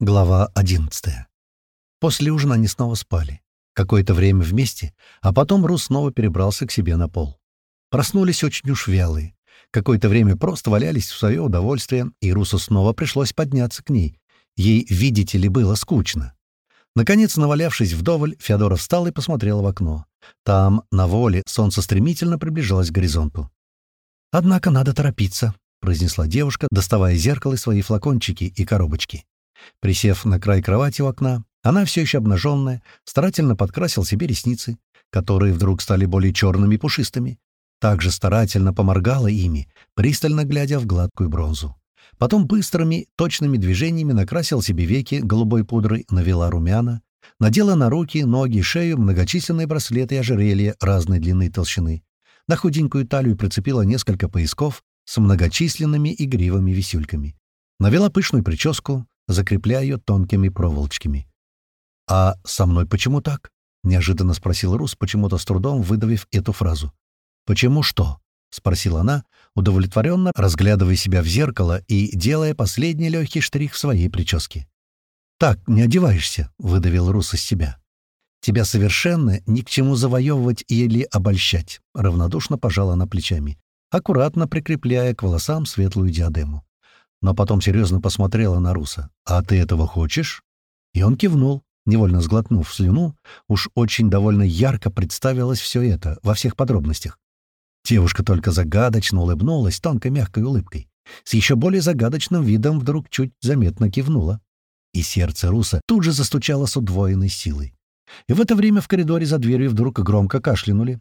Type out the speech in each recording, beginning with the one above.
Глава 11. После ужина они снова спали. Какое-то время вместе, а потом Рус снова перебрался к себе на пол. Проснулись очень уж вялые. Какое-то время просто валялись в свое удовольствие, и Русу снова пришлось подняться к ней. Ей, видите ли, было скучно. Наконец, навалявшись вдоволь, Феодора встала и посмотрела в окно. Там, на воле, солнце стремительно приближалось к горизонту. «Однако надо торопиться», — произнесла девушка, доставая зеркало и свои флакончики и коробочки. Присев на край кровати у окна, она все еще обнаженная, старательно подкрасил себе ресницы, которые вдруг стали более черными и пушистыми. Также старательно поморгала ими, пристально глядя в гладкую бронзу. Потом быстрыми, точными движениями накрасил себе веки голубой пудрой, навела румяна, надела на руки, ноги, шею многочисленные браслеты и ожерелья разной длины и толщины. На худенькую талию прицепила несколько поясков с многочисленными игривыми висюльками. Навела пышную прическу, закрепляя ее тонкими проволочками. «А со мной почему так?» — неожиданно спросил Рус, почему-то с трудом выдавив эту фразу. «Почему что?» — спросила она, удовлетворенно разглядывая себя в зеркало и делая последний легкий штрих в своей прическе. «Так, не одеваешься», — выдавил Рус из себя. «Тебя совершенно ни к чему завоевывать или обольщать», — равнодушно пожала она плечами, аккуратно прикрепляя к волосам светлую диадему но потом серьезно посмотрела на Руса. «А ты этого хочешь?» И он кивнул, невольно сглотнув слюну, уж очень довольно ярко представилось все это, во всех подробностях. Девушка только загадочно улыбнулась тонкой мягкой улыбкой. С еще более загадочным видом вдруг чуть заметно кивнула. И сердце Руса тут же застучало с удвоенной силой. И в это время в коридоре за дверью вдруг громко кашлянули.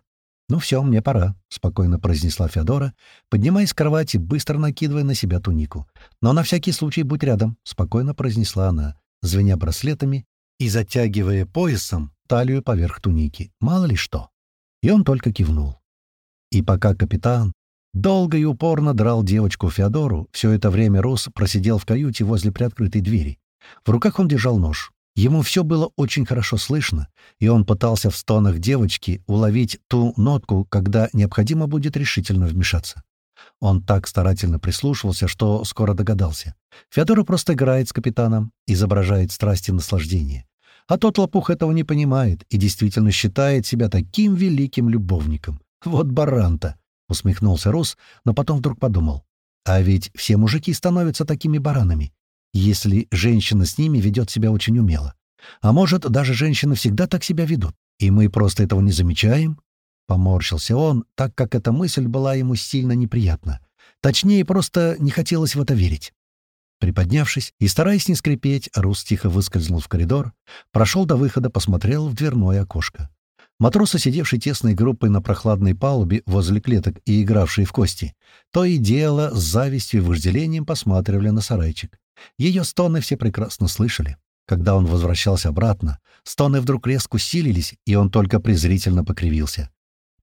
«Ну все, мне пора», — спокойно произнесла Феодора, поднимаясь с кровати, быстро накидывая на себя тунику. «Но на всякий случай будь рядом», — спокойно произнесла она, звеня браслетами и затягивая поясом талию поверх туники. Мало ли что. И он только кивнул. И пока капитан долго и упорно драл девочку Феодору, все это время Рос просидел в каюте возле приоткрытой двери. В руках он держал нож. Ему все было очень хорошо слышно, и он пытался в стонах девочки уловить ту нотку, когда необходимо будет решительно вмешаться. Он так старательно прислушивался, что скоро догадался. Феодора просто играет с капитаном, изображает страсть и наслаждение. А тот лопух этого не понимает и действительно считает себя таким великим любовником. Вот баран-то! — усмехнулся Рус, но потом вдруг подумал. А ведь все мужики становятся такими баранами если женщина с ними ведет себя очень умело. А может, даже женщины всегда так себя ведут, и мы просто этого не замечаем? Поморщился он, так как эта мысль была ему сильно неприятна. Точнее, просто не хотелось в это верить. Приподнявшись и стараясь не скрипеть, Рус тихо выскользнул в коридор, прошел до выхода, посмотрел в дверное окошко. Матросы, сидевшие тесной группой на прохладной палубе возле клеток и игравшие в кости, то и дело с завистью и вожделением посматривали на сарайчик. Ее стоны все прекрасно слышали. Когда он возвращался обратно, стоны вдруг резко усилились, и он только презрительно покривился.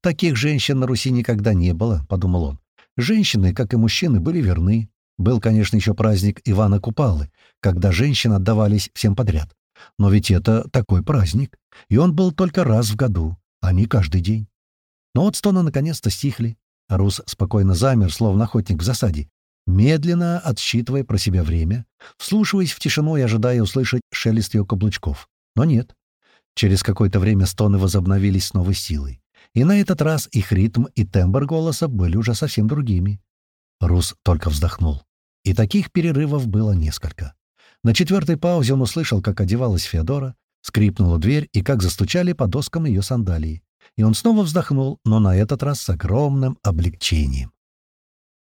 «Таких женщин на Руси никогда не было», — подумал он. «Женщины, как и мужчины, были верны. Был, конечно, еще праздник Ивана Купалы, когда женщины отдавались всем подряд. Но ведь это такой праздник, и он был только раз в году, а не каждый день». Но вот стоны наконец-то стихли. Рус спокойно замер, словно охотник в засаде, медленно отсчитывая про себя время, вслушиваясь в тишину и ожидая услышать шелест ее каблучков. Но нет. Через какое-то время стоны возобновились с новой силой. И на этот раз их ритм и тембр голоса были уже совсем другими. Рус только вздохнул. И таких перерывов было несколько. На четвертой паузе он услышал, как одевалась Феодора, скрипнула дверь и как застучали по доскам ее сандалии. И он снова вздохнул, но на этот раз с огромным облегчением.